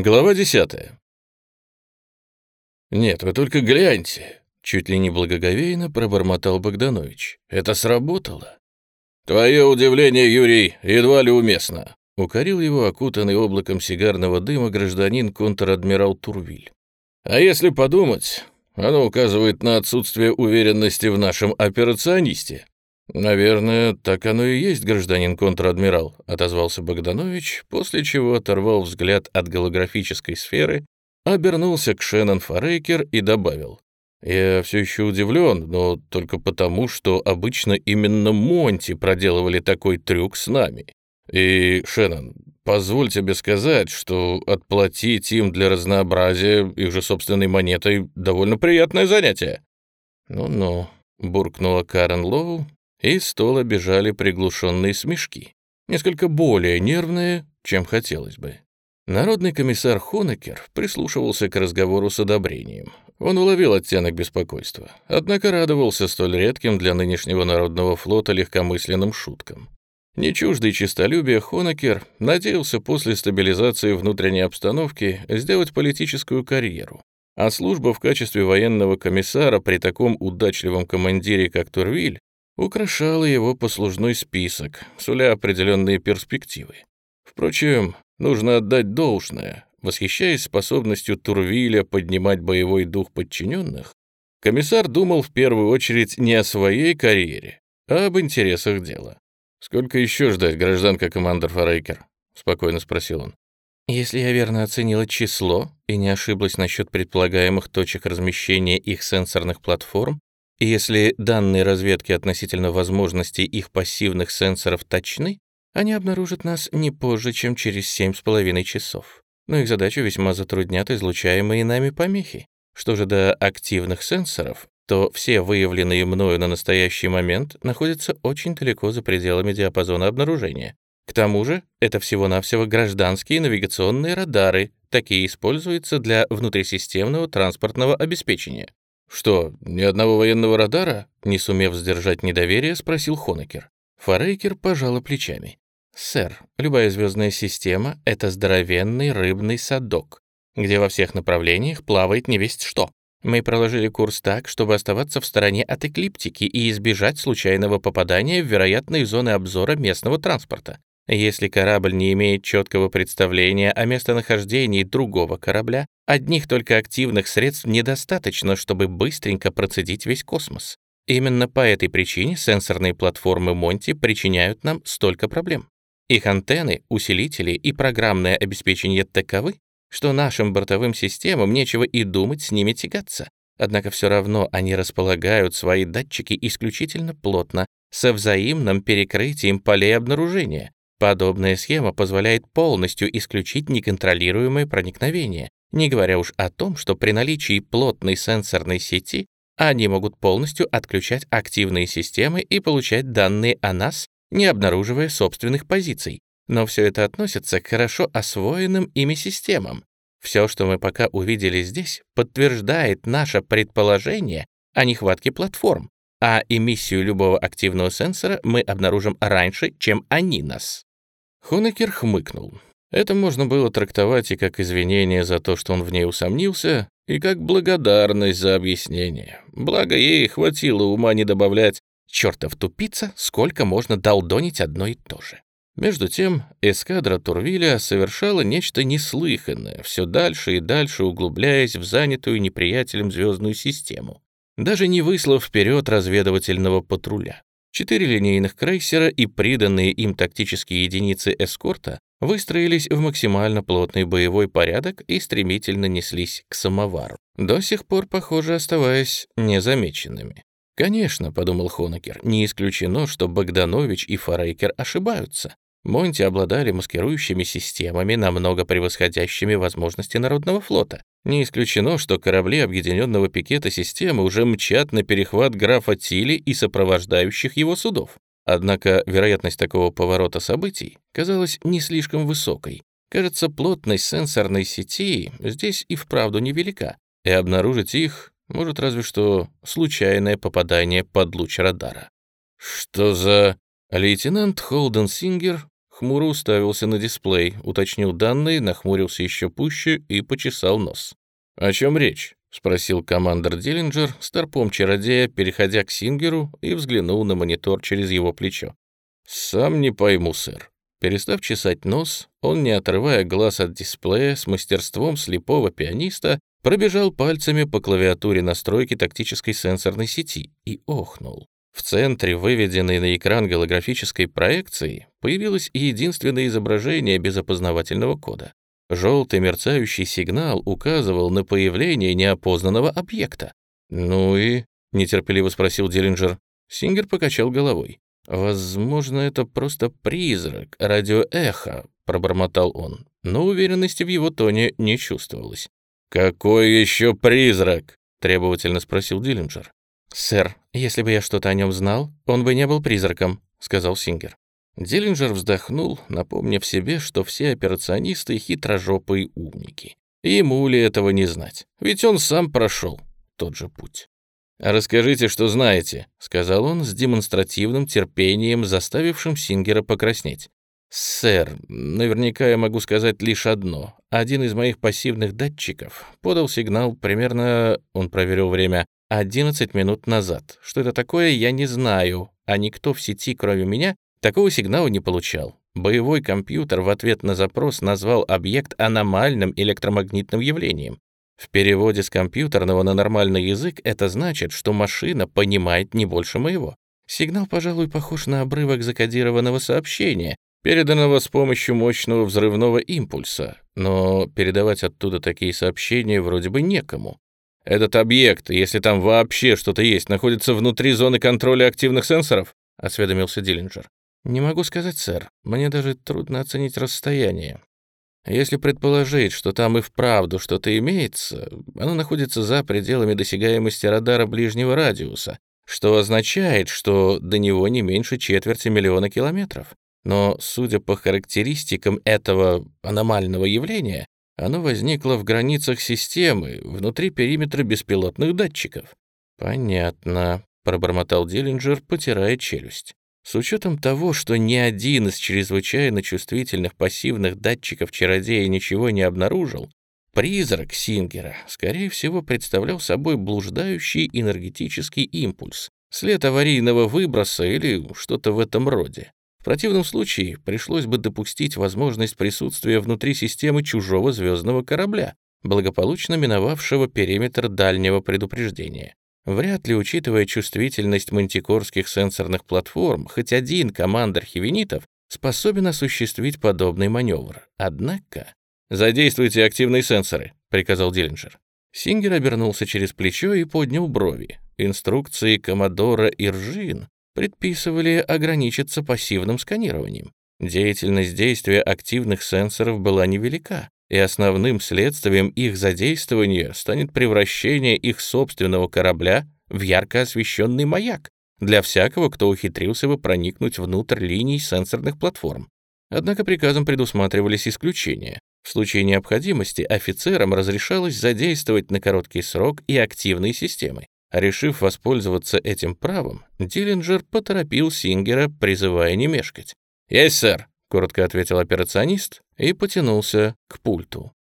Глава 10. «Нет, вы только гляньте!» — чуть ли не благоговейно пробормотал Богданович. «Это сработало!» «Твое удивление, Юрий, едва ли уместно!» — укорил его окутанный облаком сигарного дыма гражданин контр-адмирал Турвиль. «А если подумать, оно указывает на отсутствие уверенности в нашем операционисте. «Наверное, так оно и есть, гражданин контр-адмирал», — отозвался Богданович, после чего оторвал взгляд от голографической сферы, обернулся к Шеннон Форейкер и добавил. «Я все еще удивлен, но только потому, что обычно именно Монти проделывали такой трюк с нами. И, Шеннон, позволь тебе сказать, что отплатить им для разнообразия их же собственной монетой довольно приятное занятие». «Ну-ну», — буркнула Карен Лоу из стола бежали приглушенные смешки, несколько более нервные, чем хотелось бы. Народный комиссар Хонекер прислушивался к разговору с одобрением. Он уловил оттенок беспокойства, однако радовался столь редким для нынешнего народного флота легкомысленным шуткам. Не чуждый честолюбия Хонекер надеялся после стабилизации внутренней обстановки сделать политическую карьеру, а служба в качестве военного комиссара при таком удачливом командире, как Турвиль, украшала его послужной список, суля определенные перспективы. Впрочем, нужно отдать должное. Восхищаясь способностью Турвиля поднимать боевой дух подчиненных, комиссар думал в первую очередь не о своей карьере, а об интересах дела. «Сколько еще ждать, гражданка командор Форейкер?» — спокойно спросил он. «Если я верно оценила число и не ошиблась насчет предполагаемых точек размещения их сенсорных платформ, если данные разведки относительно возможностей их пассивных сенсоров точны, они обнаружат нас не позже, чем через семь с половиной часов. Но их задачу весьма затруднят излучаемые нами помехи. Что же до активных сенсоров, то все выявленные мною на настоящий момент находятся очень далеко за пределами диапазона обнаружения. К тому же, это всего-навсего гражданские навигационные радары, такие используются для внутрисистемного транспортного обеспечения. «Что, ни одного военного радара?» Не сумев сдержать недоверие, спросил Хонекер. Форейкер пожала плечами. «Сэр, любая звездная система — это здоровенный рыбный садок, где во всех направлениях плавает невесть что. Мы проложили курс так, чтобы оставаться в стороне от эклиптики и избежать случайного попадания в вероятные зоны обзора местного транспорта. Если корабль не имеет четкого представления о местонахождении другого корабля, одних только активных средств недостаточно, чтобы быстренько процедить весь космос. Именно по этой причине сенсорные платформы Монти причиняют нам столько проблем. Их антенны, усилители и программное обеспечение таковы, что нашим бортовым системам нечего и думать с ними тягаться. Однако все равно они располагают свои датчики исключительно плотно, со взаимным перекрытием полей обнаружения, Подобная схема позволяет полностью исключить неконтролируемое проникновение, не говоря уж о том, что при наличии плотной сенсорной сети они могут полностью отключать активные системы и получать данные о нас, не обнаруживая собственных позиций. Но все это относится к хорошо освоенным ими системам. Все, что мы пока увидели здесь, подтверждает наше предположение о нехватке платформ, а эмиссию любого активного сенсора мы обнаружим раньше, чем они нас. Хонекер хмыкнул. Это можно было трактовать и как извинение за то, что он в ней усомнился, и как благодарность за объяснение. Благо ей хватило ума не добавлять «чертов тупица, сколько можно долдонить одно и то же». Между тем, эскадра Турвиля совершала нечто неслыханное, все дальше и дальше углубляясь в занятую неприятелем звездную систему, даже не выслав вперед разведывательного патруля. Четыре линейных крейсера и приданные им тактические единицы эскорта выстроились в максимально плотный боевой порядок и стремительно неслись к самовару, до сих пор, похоже, оставаясь незамеченными. «Конечно», — подумал Хонекер, — «не исключено, что Богданович и Форейкер ошибаются. Монти обладали маскирующими системами, намного превосходящими возможности Народного флота. Не исключено, что корабли объединенного пикета системы уже мчат на перехват графа Тили и сопровождающих его судов. Однако вероятность такого поворота событий казалась не слишком высокой. Кажется, плотность сенсорной сети здесь и вправду невелика, и обнаружить их может разве что случайное попадание под луч радара. «Что за...» Лейтенант Холден Сингер хмуро уставился на дисплей, уточнил данные, нахмурился еще пуще и почесал нос. «О чем речь?» — спросил командор Диллинджер, старпом чародея, переходя к Сингеру и взглянул на монитор через его плечо. «Сам не пойму, сэр». Перестав чесать нос, он, не отрывая глаз от дисплея, с мастерством слепого пианиста, пробежал пальцами по клавиатуре настройки тактической сенсорной сети и охнул. В центре, выведенной на экран голографической проекции, появилось единственное изображение без опознавательного кода. Желтый мерцающий сигнал указывал на появление неопознанного объекта. «Ну и?» — нетерпеливо спросил Диллинджер. Сингер покачал головой. «Возможно, это просто призрак, радиоэхо», — пробормотал он, но уверенности в его тоне не чувствовалось. «Какой еще призрак?» — требовательно спросил Диллинджер. «Сэр, если бы я что-то о нем знал, он бы не был призраком», — сказал Сингер. Диллинджер вздохнул, напомнив себе, что все операционисты — хитрожопые умники. Ему ли этого не знать? Ведь он сам прошел тот же путь. «Расскажите, что знаете», — сказал он с демонстративным терпением, заставившим Сингера покраснеть. «Сэр, наверняка я могу сказать лишь одно. Один из моих пассивных датчиков подал сигнал примерно, он проверил время, 11 минут назад. Что это такое, я не знаю, а никто в сети, кроме меня, такого сигнала не получал. Боевой компьютер в ответ на запрос назвал объект аномальным электромагнитным явлением. В переводе с компьютерного на нормальный язык это значит, что машина понимает не больше моего. Сигнал, пожалуй, похож на обрывок закодированного сообщения, переданного с помощью мощного взрывного импульса, но передавать оттуда такие сообщения вроде бы некому. Этот объект, если там вообще что-то есть, находится внутри зоны контроля активных сенсоров? осведомился Диллинджер. Не могу сказать, сэр. Мне даже трудно оценить расстояние. Если предположить, что там и вправду что-то имеется, оно находится за пределами досягаемости радара ближнего радиуса, что означает, что до него не меньше четверти миллиона километров. Но, судя по характеристикам этого аномального явления, оно возникло в границах системы, внутри периметра беспилотных датчиков. «Понятно», — пробормотал Диллинджер, потирая челюсть. С учетом того, что ни один из чрезвычайно чувствительных пассивных датчиков чародея ничего не обнаружил, призрак Сингера, скорее всего, представлял собой блуждающий энергетический импульс, след аварийного выброса или что-то в этом роде. В противном случае пришлось бы допустить возможность присутствия внутри системы чужого звездного корабля, благополучно миновавшего периметр дальнего предупреждения. Вряд ли, учитывая чувствительность мантикорских сенсорных платформ, хоть один командор хивенитов способен осуществить подобный маневр. Однако... «Задействуйте активные сенсоры», — приказал Диллинджер. Сингер обернулся через плечо и поднял брови. Инструкции Комодора Иржин предписывали ограничиться пассивным сканированием. Деятельность действия активных сенсоров была невелика, и основным следствием их задействования станет превращение их собственного корабля в ярко освещенный маяк для всякого, кто ухитрился бы проникнуть внутрь линий сенсорных платформ. Однако приказом предусматривались исключения. В случае необходимости офицерам разрешалось задействовать на короткий срок и активные системы. Решив воспользоваться этим правом, Диллинджер поторопил Сингера, призывая не мешкать. «Есть, сэр», — коротко ответил операционист и потянулся к пульту.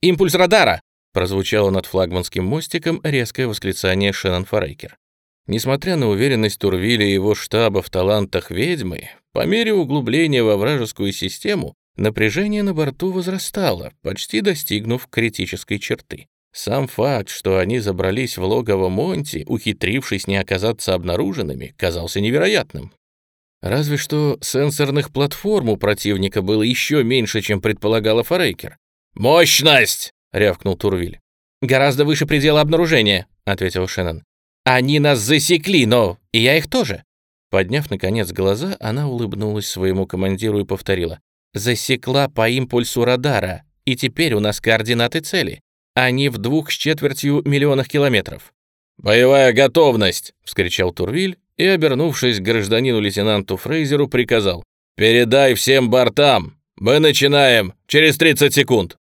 «Импульс радара!» — прозвучало над флагманским мостиком резкое восклицание Шеннон Форейкер. Несмотря на уверенность Турвиля и его штаба в талантах ведьмы, по мере углубления во вражескую систему напряжение на борту возрастало, почти достигнув критической черты. Сам факт, что они забрались в логово Монти, ухитрившись не оказаться обнаруженными, казался невероятным. Разве что сенсорных платформ у противника было еще меньше, чем предполагала Форейкер. «Мощность!» — рявкнул Турвиль. «Гораздо выше предела обнаружения», — ответил Шеннон. «Они нас засекли, но и я их тоже». Подняв, наконец, глаза, она улыбнулась своему командиру и повторила. «Засекла по импульсу радара, и теперь у нас координаты цели. Они в двух с четвертью миллионах километров». «Боевая готовность!» — вскричал Турвиль и, обернувшись к гражданину-лейтенанту Фрейзеру, приказал «Передай всем бортам! Мы начинаем через 30 секунд!»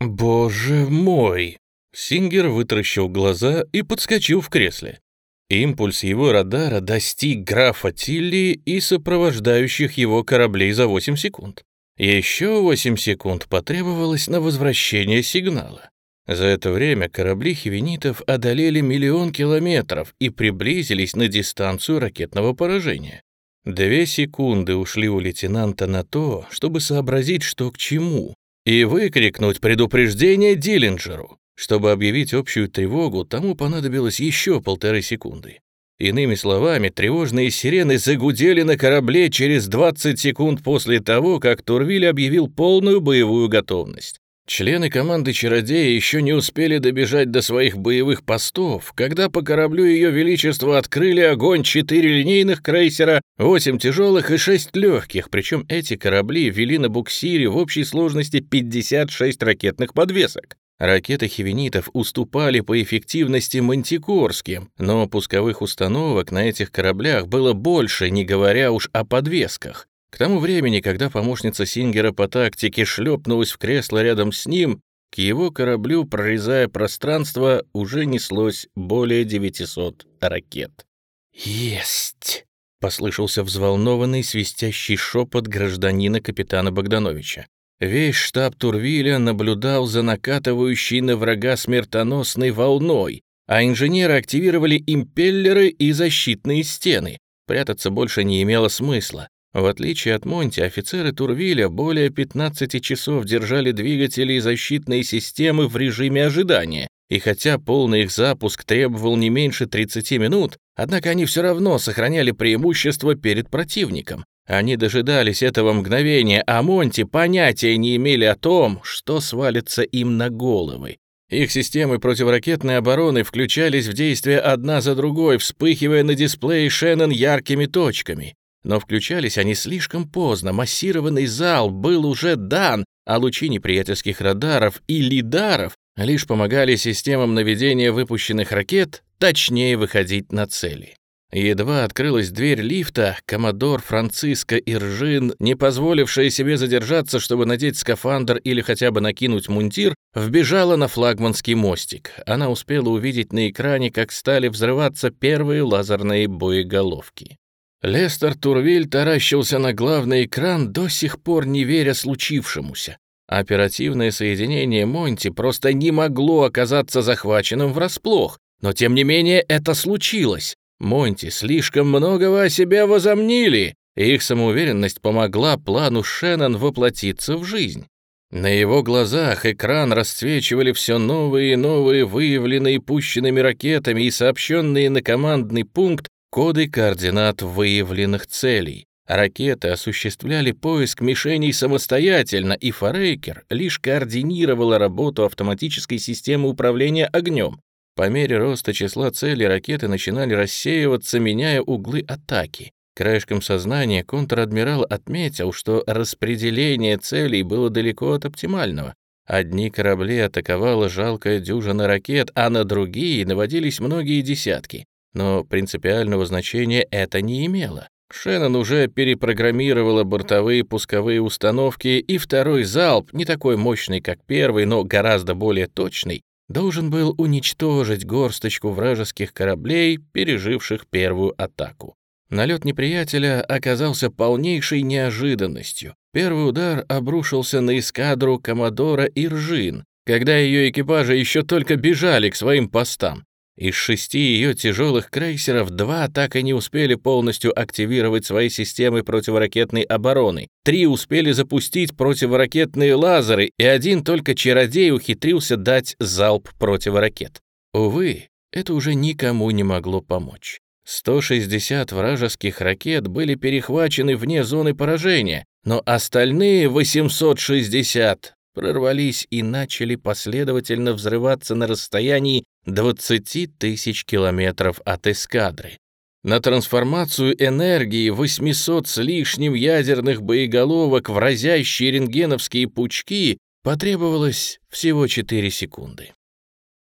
«Боже мой!» Сингер вытаращил глаза и подскочил в кресле. Импульс его радара достиг графа Тилли и сопровождающих его кораблей за 8 секунд. Еще 8 секунд потребовалось на возвращение сигнала. За это время корабли хивенитов одолели миллион километров и приблизились на дистанцию ракетного поражения. Две секунды ушли у лейтенанта на то, чтобы сообразить, что к чему, и выкрикнуть предупреждение Диллинджеру. Чтобы объявить общую тревогу, тому понадобилось еще полторы секунды. Иными словами, тревожные сирены загудели на корабле через 20 секунд после того, как Турвиль объявил полную боевую готовность. Члены команды «Чародея» еще не успели добежать до своих боевых постов, когда по кораблю Ее Величества открыли огонь четыре линейных крейсера, восемь тяжелых и шесть легких, причем эти корабли вели на буксире в общей сложности 56 ракетных подвесок. Ракеты хивенитов уступали по эффективности мантикорским, но пусковых установок на этих кораблях было больше, не говоря уж о подвесках. К тому времени, когда помощница Сингера по тактике шлепнулась в кресло рядом с ним, к его кораблю, прорезая пространство, уже неслось более 900 ракет. «Есть!» — послышался взволнованный свистящий шепот гражданина капитана Богдановича. Весь штаб Турвиля наблюдал за накатывающей на врага смертоносной волной, а инженеры активировали импеллеры и защитные стены. Прятаться больше не имело смысла. В отличие от Монти, офицеры Турвиля более 15 часов держали двигатели и защитные системы в режиме ожидания, и хотя полный их запуск требовал не меньше 30 минут, однако они все равно сохраняли преимущество перед противником. Они дожидались этого мгновения, а Монти понятия не имели о том, что свалится им на головы. Их системы противоракетной обороны включались в действие одна за другой, вспыхивая на дисплее Шеннон яркими точками. Но включались они слишком поздно, массированный зал был уже дан, а лучи неприятельских радаров и лидаров лишь помогали системам наведения выпущенных ракет точнее выходить на цели. Едва открылась дверь лифта, коммодор Франциско Иржин, не позволившая себе задержаться, чтобы надеть скафандр или хотя бы накинуть мундир, вбежала на флагманский мостик. Она успела увидеть на экране, как стали взрываться первые лазерные боеголовки. Лестер Турвиль таращился на главный экран, до сих пор не веря случившемуся. Оперативное соединение Монти просто не могло оказаться захваченным врасплох, но тем не менее это случилось. Монти слишком многого о себе возомнили, и их самоуверенность помогла плану Шеннон воплотиться в жизнь. На его глазах экран расцвечивали все новые и новые выявленные пущенными ракетами и сообщенные на командный пункт коды координат выявленных целей. Ракеты осуществляли поиск мишеней самостоятельно, и Форейкер лишь координировала работу автоматической системы управления огнем. По мере роста числа целей ракеты начинали рассеиваться, меняя углы атаки. Краешком сознания контр-адмирал отметил, что распределение целей было далеко от оптимального. Одни корабли атаковала жалкая дюжина ракет, а на другие наводились многие десятки. Но принципиального значения это не имело. Шеннон уже перепрограммировала бортовые пусковые установки, и второй залп, не такой мощный, как первый, но гораздо более точный, должен был уничтожить горсточку вражеских кораблей, переживших первую атаку. Налет неприятеля оказался полнейшей неожиданностью. Первый удар обрушился на эскадру Комодора Иржин, когда ее экипажи еще только бежали к своим постам. Из шести ее тяжелых крейсеров два так и не успели полностью активировать свои системы противоракетной обороны. Три успели запустить противоракетные лазеры, и один только чародей ухитрился дать залп противоракет. Увы, это уже никому не могло помочь. 160 вражеских ракет были перехвачены вне зоны поражения, но остальные 860 прорвались и начали последовательно взрываться на расстоянии 20 тысяч километров от эскадры. На трансформацию энергии 800 с лишним ядерных боеголовок в разящие рентгеновские пучки потребовалось всего 4 секунды.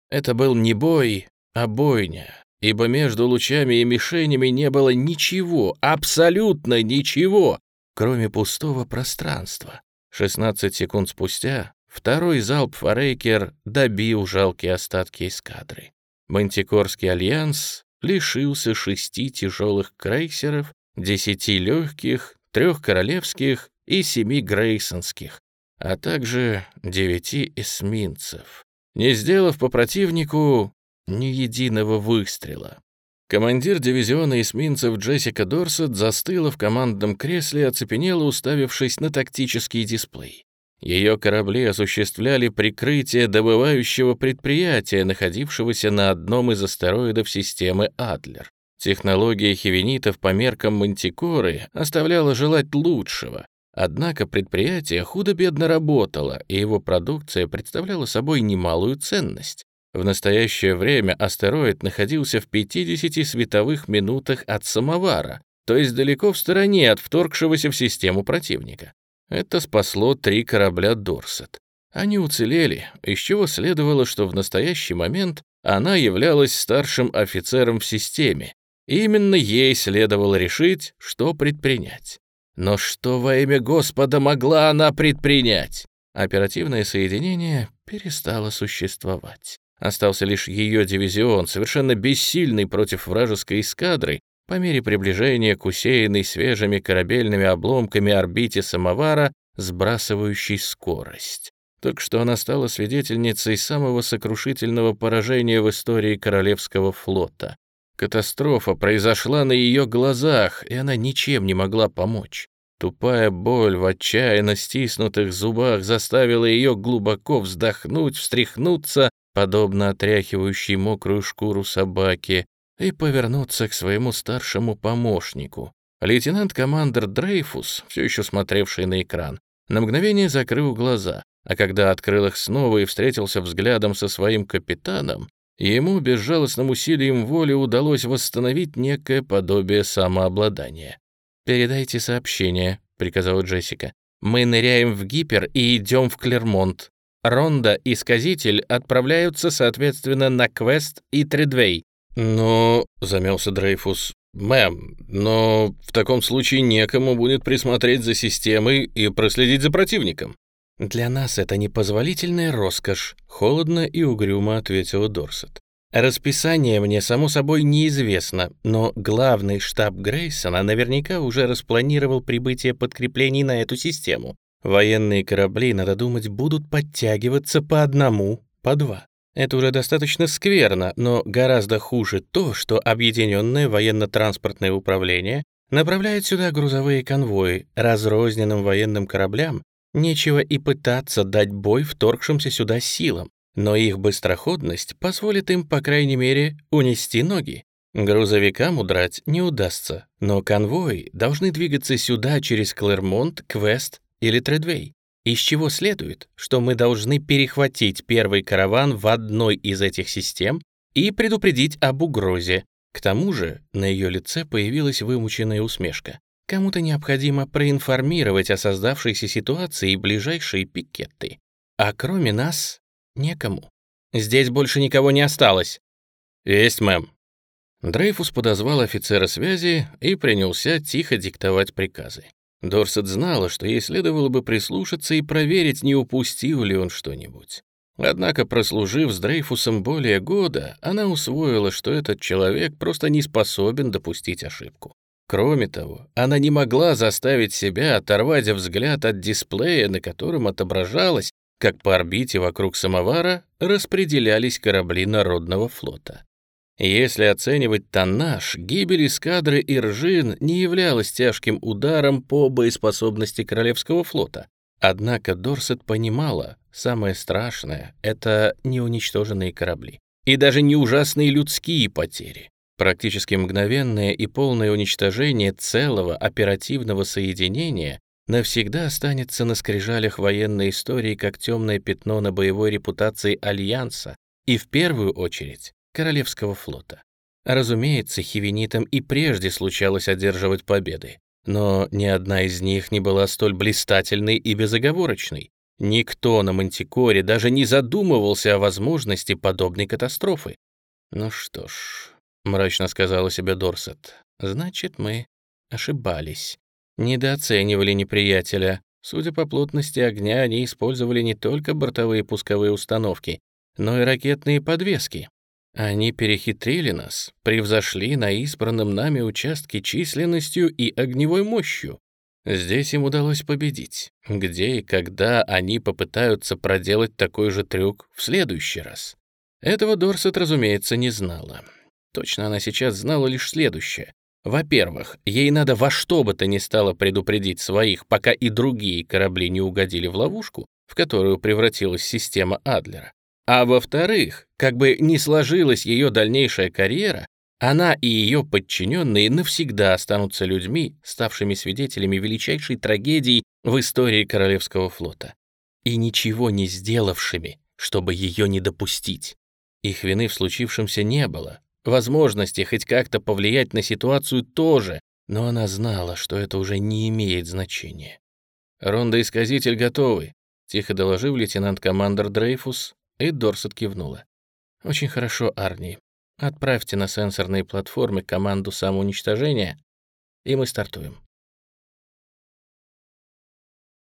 Это был не бой, а бойня, ибо между лучами и мишенями не было ничего, абсолютно ничего, кроме пустого пространства. 16 секунд спустя второй залп Форейкер добил жалкие остатки эскадры. Мантикорский альянс лишился шести тяжелых крейсеров, десяти легких, трех королевских и семи грейсонских, а также девяти эсминцев, не сделав по противнику ни единого выстрела. Командир дивизиона эсминцев Джессика Дорсет застыла в командном кресле, оцепенела, уставившись на тактический дисплей. Ее корабли осуществляли прикрытие добывающего предприятия, находившегося на одном из астероидов системы Адлер. Технология хивенитов по меркам Мантикоры оставляла желать лучшего, однако предприятие худо-бедно работало, и его продукция представляла собой немалую ценность. В настоящее время астероид находился в 50 световых минутах от самовара, то есть далеко в стороне от вторгшегося в систему противника. Это спасло три корабля «Дорсет». Они уцелели, из чего следовало, что в настоящий момент она являлась старшим офицером в системе, именно ей следовало решить, что предпринять. Но что во имя Господа могла она предпринять? Оперативное соединение перестало существовать. Остался лишь ее дивизион, совершенно бессильный против вражеской эскадры, по мере приближения к усеянной свежими корабельными обломками орбите самовара, сбрасывающей скорость. Только что она стала свидетельницей самого сокрушительного поражения в истории Королевского флота. Катастрофа произошла на ее глазах, и она ничем не могла помочь. Тупая боль в отчаянно стиснутых зубах заставила ее глубоко вздохнуть, встряхнуться подобно отряхивающей мокрую шкуру собаки, и повернуться к своему старшему помощнику. Лейтенант-командер Дрейфус, все еще смотревший на экран, на мгновение закрыл глаза, а когда открыл их снова и встретился взглядом со своим капитаном, ему безжалостным усилием воли удалось восстановить некое подобие самообладания. «Передайте сообщение», — приказала Джессика. «Мы ныряем в гипер и идем в Клермонт. Ронда и Сказитель отправляются, соответственно, на Квест и Тридвей. «Но...» — замялся Дрейфус. «Мэм, но в таком случае некому будет присмотреть за системой и проследить за противником». «Для нас это непозволительная роскошь», — холодно и угрюмо ответила Дорсет. «Расписание мне, само собой, неизвестно, но главный штаб Грейсона наверняка уже распланировал прибытие подкреплений на эту систему. Военные корабли, надо думать, будут подтягиваться по одному, по два. Это уже достаточно скверно, но гораздо хуже то, что Объединенное военно-транспортное управление направляет сюда грузовые конвои, разрозненным военным кораблям нечего и пытаться дать бой вторгшимся сюда силам, но их быстроходность позволит им, по крайней мере, унести ноги. Грузовикам удрать не удастся, но конвои должны двигаться сюда через Клермонт, Квест или Тредвей, из чего следует, что мы должны перехватить первый караван в одной из этих систем и предупредить об угрозе. К тому же на ее лице появилась вымученная усмешка. Кому-то необходимо проинформировать о создавшейся ситуации ближайшие пикеты. А кроме нас, некому. Здесь больше никого не осталось. Есть, мэм. Дрейфус подозвал офицера связи и принялся тихо диктовать приказы. Дорсет знала, что ей следовало бы прислушаться и проверить, не упустил ли он что-нибудь. Однако, прослужив с Дрейфусом более года, она усвоила, что этот человек просто не способен допустить ошибку. Кроме того, она не могла заставить себя оторвать взгляд от дисплея, на котором отображалось, как по орбите вокруг самовара распределялись корабли Народного флота. Если оценивать тоннаж, гибель эскадры Иржин не являлась тяжким ударом по боеспособности Королевского флота. Однако Дорсет понимала, самое страшное — это не уничтоженные корабли. И даже не ужасные людские потери. Практически мгновенное и полное уничтожение целого оперативного соединения навсегда останется на скрижалях военной истории как темное пятно на боевой репутации Альянса и в первую очередь Королевского флота. Разумеется, хивенитам и прежде случалось одерживать победы, но ни одна из них не была столь блистательной и безоговорочной. Никто на Мантикоре даже не задумывался о возможности подобной катастрофы. «Ну что ж», — мрачно сказала себе Дорсет, — «значит, мы ошибались. Недооценивали неприятеля. Судя по плотности огня, они использовали не только бортовые пусковые установки, но и ракетные подвески. Они перехитрили нас, превзошли на избранном нами участке численностью и огневой мощью. Здесь им удалось победить. Где и когда они попытаются проделать такой же трюк в следующий раз? Этого Дорсет, разумеется, не знала. Точно она сейчас знала лишь следующее. Во-первых, ей надо во что бы то ни стало предупредить своих, пока и другие корабли не угодили в ловушку, в которую превратилась система Адлера. А во-вторых, как бы ни сложилась ее дальнейшая карьера, она и ее подчиненные навсегда останутся людьми, ставшими свидетелями величайшей трагедии в истории Королевского флота, и ничего не сделавшими, чтобы ее не допустить. Их вины в случившемся не было, возможности хоть как-то повлиять на ситуацию тоже, но она знала, что это уже не имеет значения. «Ронда-исказитель готовы», — тихо доложил лейтенант-командер Дрейфус, и Дорсет кивнула. «Очень хорошо, Арни. Отправьте на сенсорные платформы команду самоуничтожения, и мы стартуем».